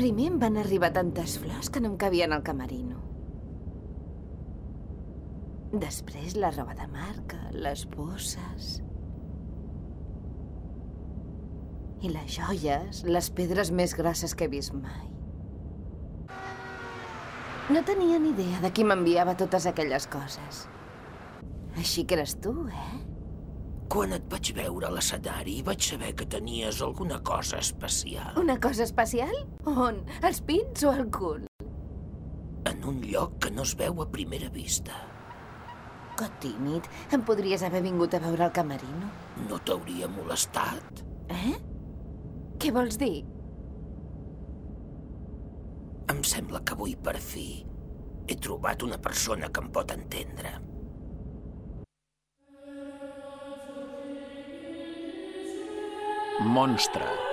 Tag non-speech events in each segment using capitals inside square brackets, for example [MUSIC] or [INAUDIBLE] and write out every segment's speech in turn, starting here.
Primer em van arribar tantes flors que no em cabien al camerino. Després la roba de marca, les bosses... I les joies, les pedres més grosses que he vist mai. No tenia ni idea de qui m'enviava totes aquelles coses. Així que eres tu, eh? Quan et vaig veure a l'escenari vaig saber que tenies alguna cosa especial. Una cosa especial? On? Els pits o el cul? En un lloc que no es veu a primera vista. Que tímid. Em podries haver vingut a veure el camerino. No t'hauria molestat? Eh? Què vols dir? Em sembla que avui, per fi, he trobat una persona que em pot entendre. Monstre.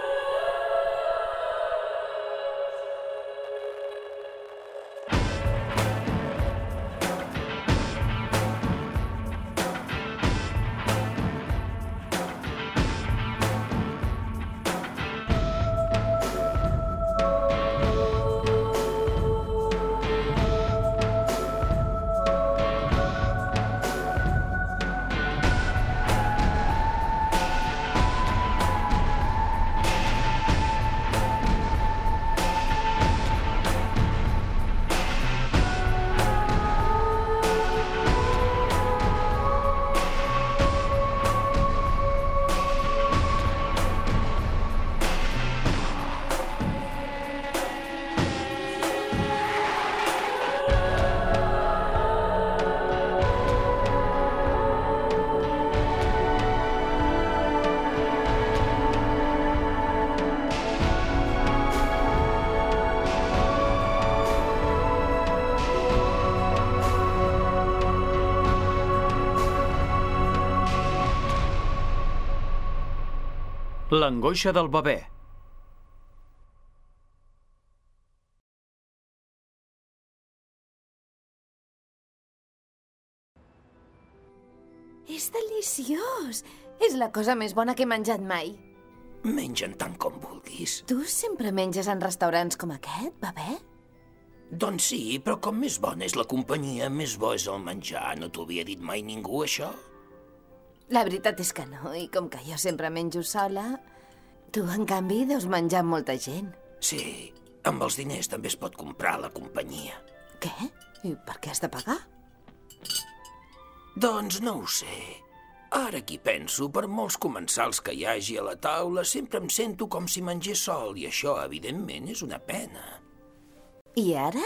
L'angoixa del bebè. És deliciós! És la cosa més bona que he menjat mai. Menja'n tant com vulguis. Tu sempre menges en restaurants com aquest, bebè? Doncs sí, però com més bona és la companyia, més bo és el menjar. No t'ho havia dit mai ningú, això? La veritat és que no, i com que jo sempre menjo sola, tu, en canvi, deus menjar amb molta gent. Sí, amb els diners també es pot comprar la companyia. Què? I per què has de pagar? Doncs no ho sé. Ara aquí penso, per molts comensals que hi hagi a la taula, sempre em sento com si mengés sol, i això, evidentment, és una pena. I ara?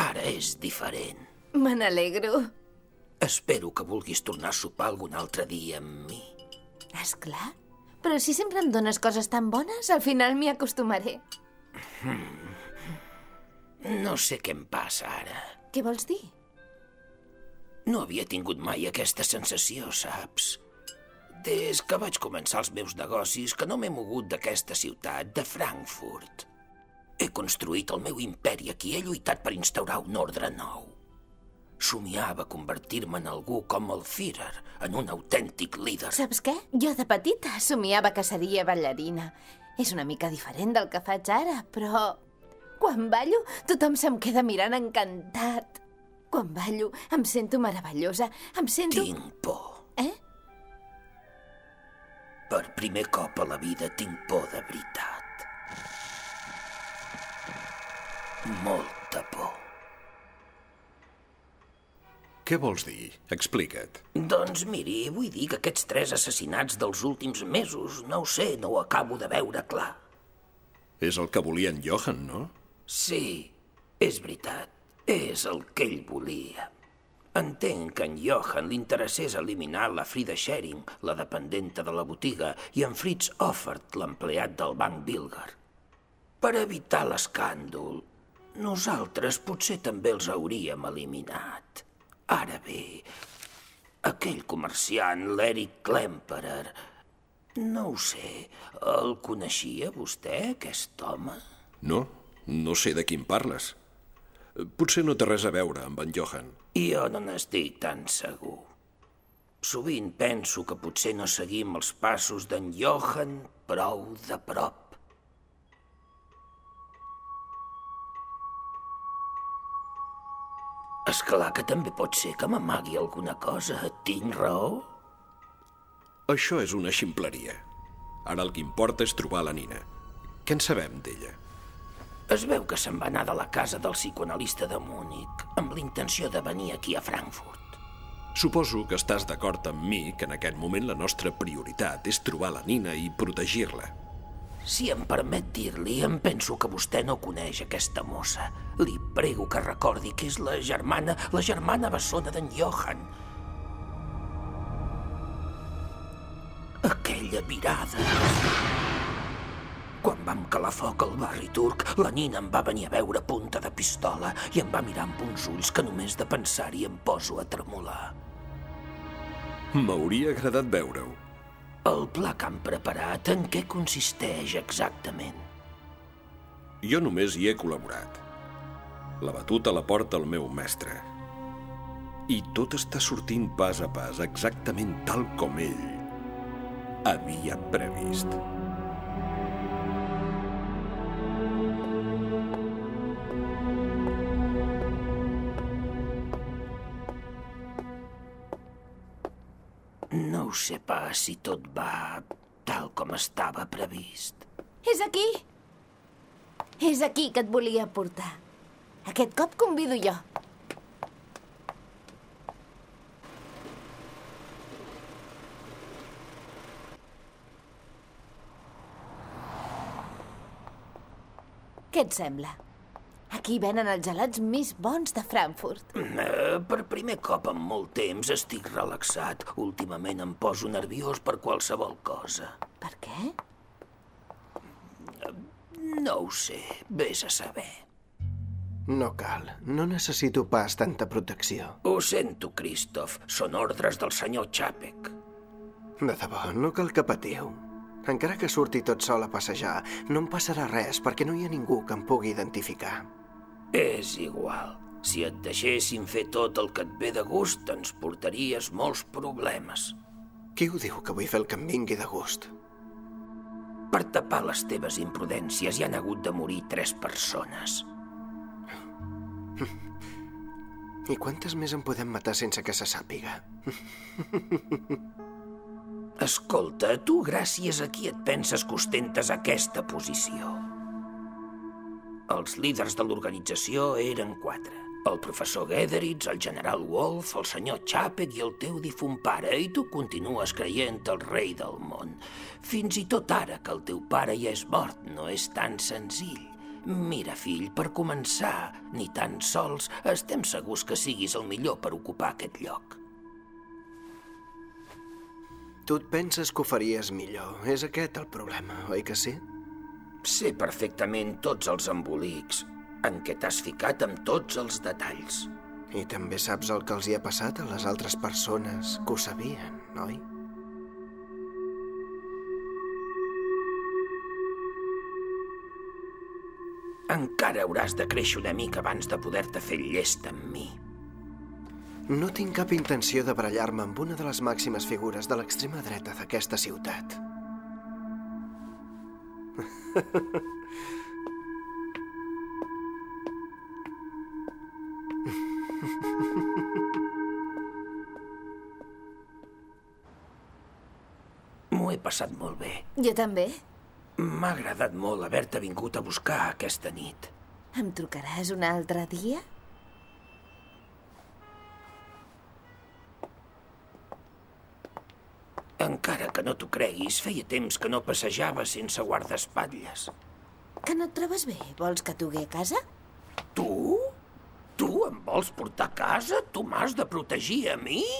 Ara és diferent. Me n'alegro. Espero que vulguis tornar a sopar algun altre dia amb mi. És clar. Però si sempre em dones coses tan bones, al final m'hi acostumaré. No sé què em passa ara. Què vols dir? No havia tingut mai aquesta sensació, saps? Des que vaig començar els meus negocis que no m'he mogut d'aquesta ciutat, de Frankfurt. He construït el meu imperi aquí, he lluitat per instaurar un ordre nou. Somiava convertir-me en algú com el Führer, en un autèntic líder. Saps què? Jo de petita somiava que seria ballarina. És una mica diferent del que faig ara, però... Quan ballo, tothom se'm queda mirant encantat. Quan ballo, em sento meravellosa. Em sento... Tinc por. Eh? Per primer cop a la vida tinc por de veritat. Molta por. Què vols dir? Explica't. Doncs miri, vull dir que aquests tres assassinats dels últims mesos, no ho sé, no ho acabo de veure clar. És el que volia en Johan, no? Sí, és veritat. És el que ell volia. Entenc que en Johan li interessés eliminar la Frida Schering, la dependenta de la botiga, i en Fritz Offert, l'empleat del banc Bilger. Per evitar l'escàndol, nosaltres potser també els hauríem eliminat. Ara bé, aquell comerciant, l'Eric Klemperer, no ho sé, el coneixia vostè, aquest home? No, no sé de quin parles. Potser no té res a veure amb en Johan. Jo no n'estic tan segur. Sovint penso que potser no seguim els passos d'en Johan prou de prop. És clar que també pot ser que m'amagui alguna cosa. Tinc raó? Això és una ximpleria. Ara el que importa és trobar la Nina. Què en sabem d'ella? Es veu que se'n va anar de la casa del psicoanalista de Múnich amb l'intenció de venir aquí a Frankfurt. Suposo que estàs d'acord amb mi que en aquest moment la nostra prioritat és trobar la Nina i protegir-la. Si em permet dir-li, em penso que vostè no coneix aquesta mossa. Li prego que recordi que és la germana, la germana bessona d'en Johan. Aquella mirada... Quan vam calar foc al barri turc, la Nina em va venir a veure punta de pistola i em va mirar amb uns ulls que només de pensar-hi em poso a tremolar. M'hauria agradat veure-ho. El pla que han preparat, en què consisteix exactament? Jo només hi he col·laborat. La batuta la porta el meu mestre. I tot està sortint pas a pas, exactament tal com ell havia previst. Si tot va tal com estava previst. És aquí. És aquí que et volia portar. Aquest cop convido jo. Què et sembla? Aquí venen els gelats més bons de Frankfurt. Eh, per primer cop en molt temps estic relaxat. Últimament em poso nerviós per qualsevol cosa. Per què? No ho sé, vés a saber. No cal. No necessito pas tanta protecció. Ho sento, Christoph. Són ordres del senyor Chapek. De debò, no cal que patiu. Encara que surti tot sol a passejar, no em passarà res perquè no hi ha ningú que em pugui identificar. És igual. Si et deixessin fer tot el que et ve de gust, ens portaries molts problemes. Qui ho diu que vull fer el que em vingui de gust? Per tapar les teves imprudències hi han hagut de morir tres persones. I quantes més en podem matar sense que se sàpiga? Escolta, tu gràcies a qui et penses que ostentes aquesta posició? Els líders de l'organització eren quatre. El professor Gederitz, el general Wolf, el senyor Chapek i el teu difunt pare, i tu continues creient el rei del món. Fins i tot ara que el teu pare ja és mort, no és tan senzill. Mira, fill, per començar, ni tan sols estem segurs que siguis el millor per ocupar aquest lloc. Tu et penses que ho faries millor. És aquest el problema, oi que sí? Sé perfectament tots els embolics en què t'has ficat amb tots els detalls. I també saps el que els hi ha passat a les altres persones que ho sabien, oi? Encara hauràs de créixer una mica abans de poder-te fer llest amb mi. No tinc cap intenció de barallar-me amb una de les màximes figures de l'extrema dreta d'aquesta ciutat. M'ho he passat molt bé. Jo també. M'ha agradat molt haver-te vingut a buscar aquesta nit. Em trucaràs un altre dia? Encara que no t'ho creguis, feia temps que no passejava sense guardaespatlles. Que no et trobes bé? Vols que t'ho a casa? Tu? Tu em vols portar a casa? Tu m'has de protegir a mi? [LAUGHS]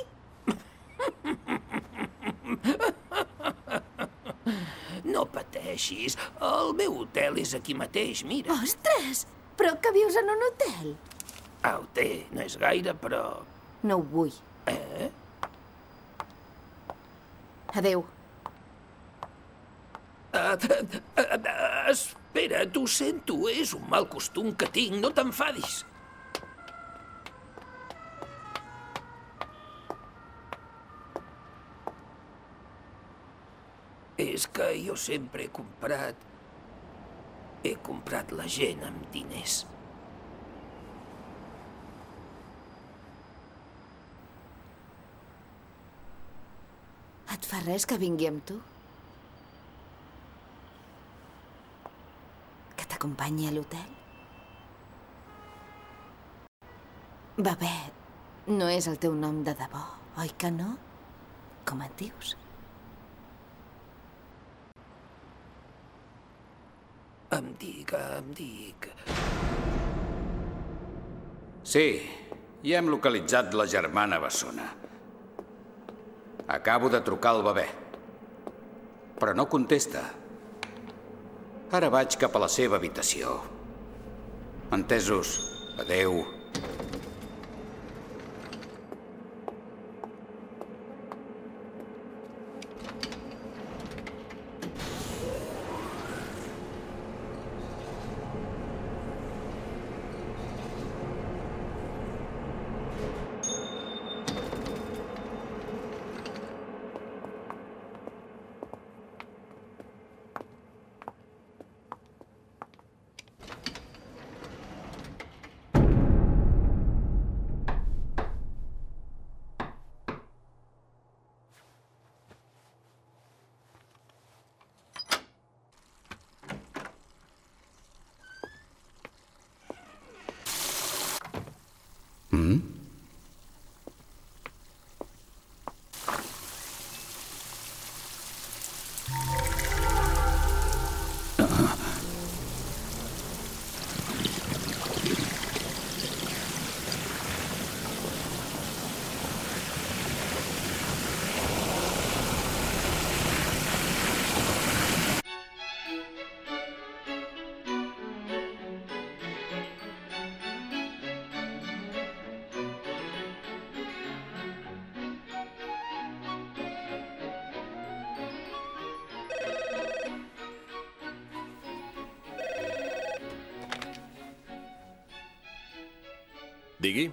No pateixis. El meu hotel és aquí mateix, mira. Ostres! Però que vius en un hotel? Ah, ho té. No és gaire, però... No ho vull. Eh? Adéu. Uh, uh, uh, espera, t'ho sento. És un mal costum que tinc. No t'enfadis. És que jo sempre he comprat... He comprat la gent amb diners. Et fa res que vingui amb tu? Que t'acompanyi a l'hotel? Babet, no és el teu nom de debò, oi que no? Com et dius? Em dic, em dic... Sí, ja hem localitzat la germana Bessona. Acabo de trucar al bebè. Però no contesta. Ara vaig cap a la seva habitació. Entesos. Adeu. Mm-hmm. Digui?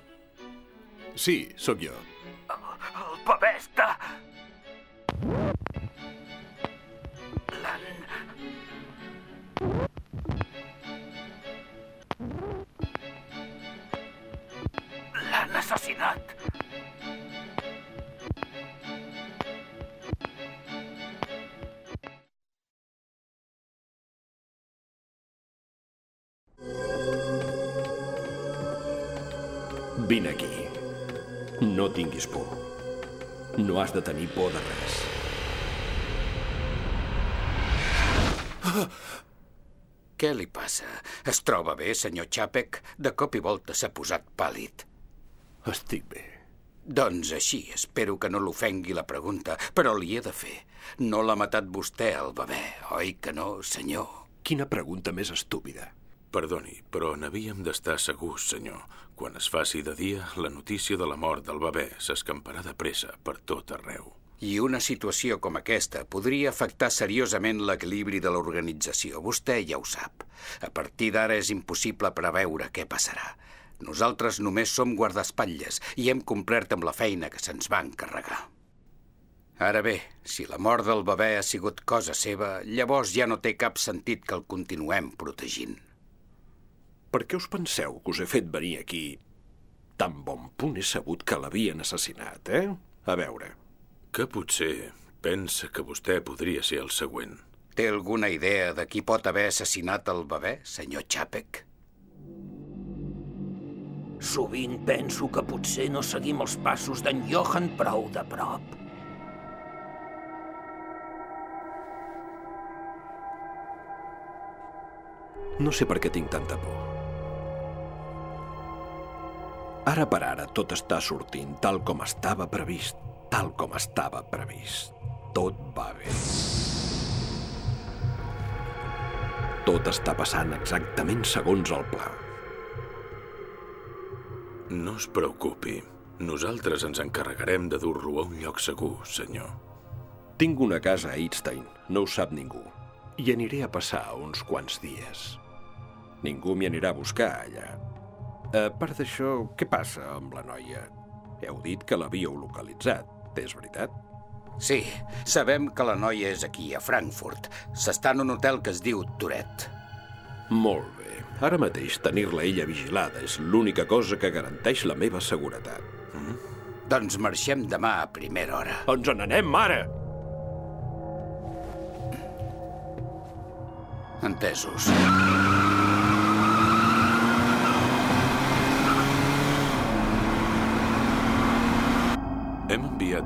Sí, sóc jo. El bebè està... L'han... L'han assassinat. Tinguis por. No has de tenir por de res. Què li passa? Es troba bé, senyor Chapek? De cop i volta s'ha posat pàl·lid. Estic bé. Doncs així, espero que no l'ofengui la pregunta, però li he de fer. No l'ha matat vostè, el bebè, oi que no, senyor? Quina pregunta més estúpida. Perdoni, però n'havíem d'estar segurs, senyor. Quan es faci de dia, la notícia de la mort del bebè s'escamparà de pressa per tot arreu. I una situació com aquesta podria afectar seriosament l'equilibri de l'organització. Vostè ja ho sap. A partir d'ara és impossible preveure què passarà. Nosaltres només som guardaespatlles i hem complert amb la feina que se'ns va encarregar. Ara bé, si la mort del bebè ha sigut cosa seva, llavors ja no té cap sentit que el continuem protegint. Per què us penseu que us he fet venir aquí? Tan bon punt he sabut que l'havien assassinat, eh? A veure, Que potser pensa que vostè podria ser el següent. Té alguna idea de qui pot haver assassinat el bebè, senyor Chapek? Sovint penso que potser no seguim els passos d'en Johan prou de prop. no sé per què tinc tanta por. Ara per ara tot està sortint tal com estava previst. Tal com estava previst. Tot va bé. Tot està passant exactament segons el pla. No es preocupi. Nosaltres ens encarregarem de dur-lo a un lloc segur, senyor. Tinc una casa a Idstein, no ho sap ningú. I aniré a passar uns quants dies. Ningú m'hi anirà a buscar, allà. Eh, a part d'això, què passa amb la noia? Heu dit que l'havíeu localitzat, és veritat? Sí, sabem que la noia és aquí, a Frankfurt. S'està en un hotel que es diu Toret. Molt bé. Ara mateix tenir-la ella vigilada és l'única cosa que garanteix la meva seguretat. Mm -hmm. Doncs marxem demà a primera hora. Ens en anem, mare! Entesos. Ah!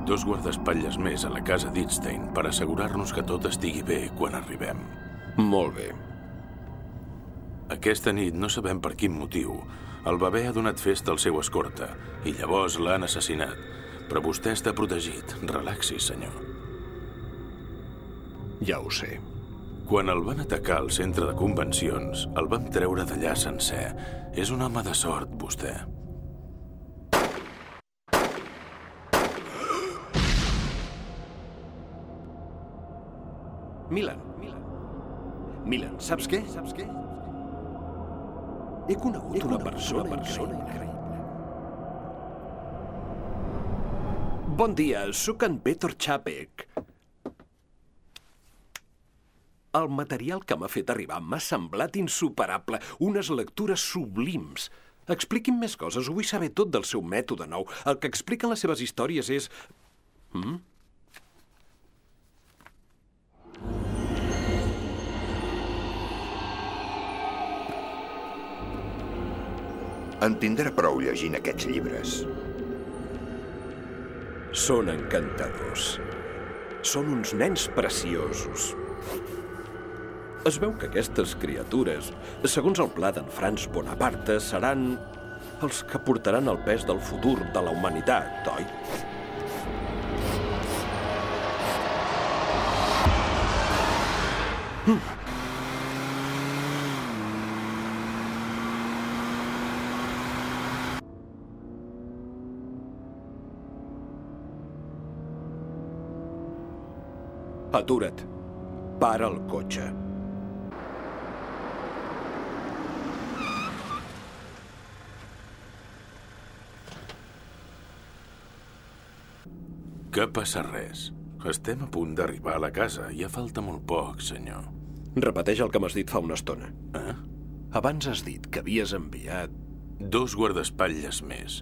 Enviat dos guardaespatlles més a la casa d'Itstein per assegurar-nos que tot estigui bé quan arribem. Molt bé. Aquesta nit, no sabem per quin motiu, el bebè ha donat festa al seu escorta i llavors l'han assassinat. Però vostè està protegit. Relaxi, senyor. Ja ho sé. Quan el van atacar al centre de convencions, el vam treure d'allà sencer. És un home de sort, vostè. Milan, Milan. Milan, saps què? Saps què? He conegut, He una persona, una persona increïble. Bon dia, sóc en Peter Chapek. El material que m'ha fet arribar m'ha semblat insuperable, unes lectures sublims. Expliqui'm més coses, ho vull saber tot del seu mètode nou. El que expliquen les seves històries és... Mm? En tindrà prou llegint aquests llibres. Són encantadors. Són uns nens preciosos. Es veu que aquestes criatures, segons el pla d'en Franz Bonaparte, seran els que portaran el pes del futur de la humanitat, oi? Mm. Atura't. Para el cotxe. Que passa res. Estem a punt d'arribar a la casa. Ja falta molt poc, senyor. Repeteix el que m'has dit fa una estona. Eh? Abans has dit que havies enviat... Dos guardaespatlles més.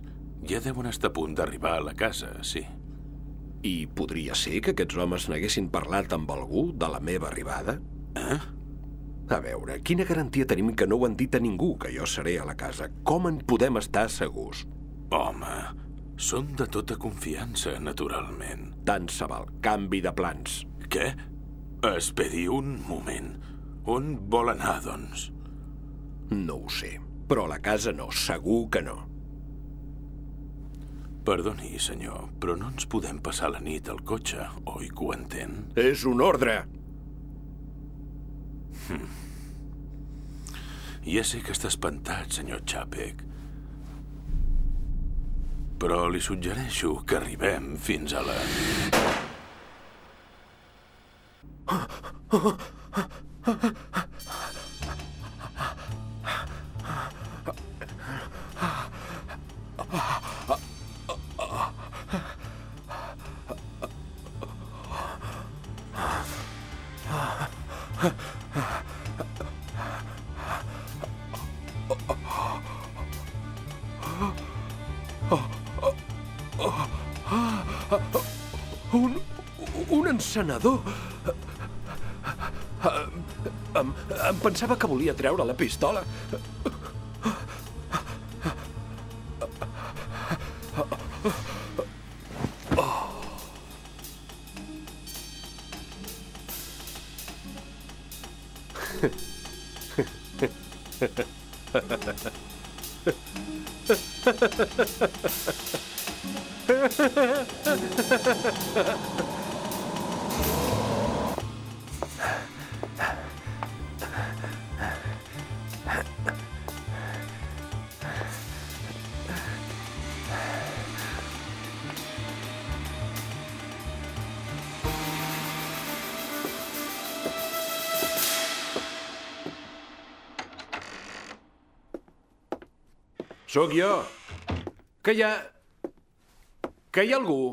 Ja deuen estar a punt d'arribar a la casa, sí. I podria ser que aquests homes n'haguessin parlat amb algú de la meva arribada? Eh? A veure, quina garantia tenim que no ho han dit a ningú, que jo seré a la casa? Com en podem estar segurs? Home, són de tota confiança, naturalment. Tant se val. Canvi de plans. Què? Esperi un moment. On vol anar, doncs? No ho sé, però a la casa no, segur que no. Perdoni, senyor, però no ens podem passar la nit al cotxe, oi que ho entén? És un ordre. Hm. Ja sé que està espantat, senyor Chapek. Però li suggereixo que arribem fins a la... [GASPS] Un, [LAUGHS] encenedor. Em, em pensava que volia treure la pistola. [LAUGHS] Sóc jo. Que hi ha... Que hi ha algú?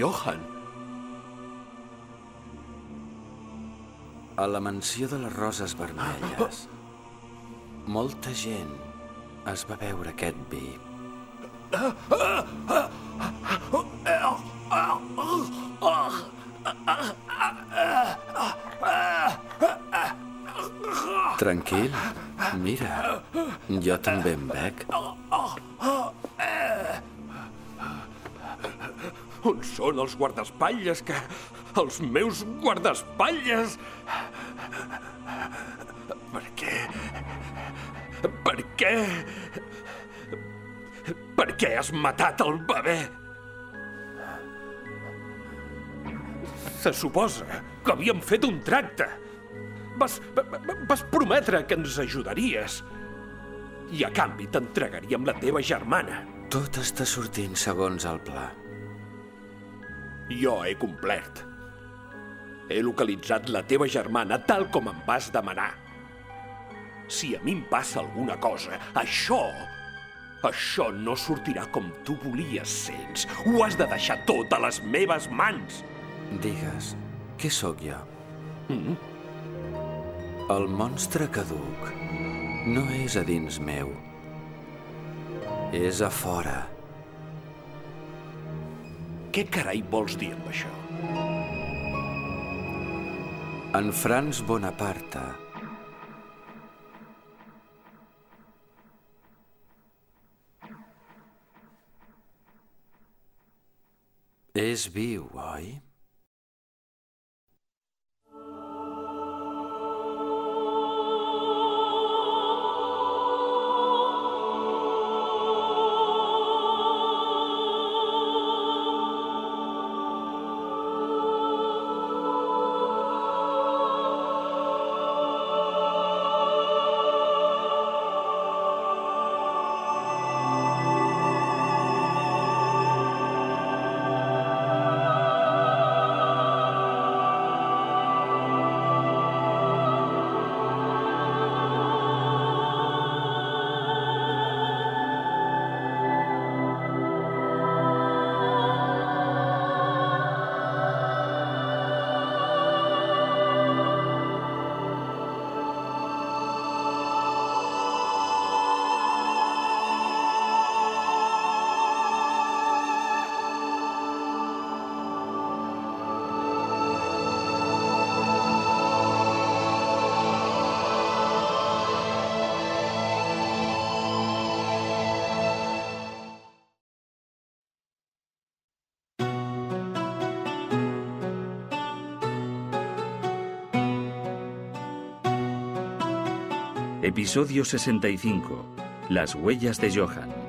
Johan! A la mansió de les roses vermelles, molta gent es va beure aquest vi. Tranquil, mira, jo també em bec. Són els guardaespatlles que... Els meus guardaespatlles! Per què? Per què? Per què has matat el bebè? Se suposa que havíem fet un tracte. Vas, vas prometre que ens ajudaries. I a canvi t'entregaríem la teva germana. Tot està sortint segons el pla. Jo he complert. He localitzat la teva germana tal com em vas demanar. Si a mi em passa alguna cosa, això... Això no sortirà com tu volies, sents. Ho has de deixar tot a les meves mans. Digues, què sóc jo? Mm? El monstre caduc no és a dins meu. És a fora. Què carai vols dir amb això? En Franz Bonaparte és viu, oi? Episodio 65. Las huellas de Johan.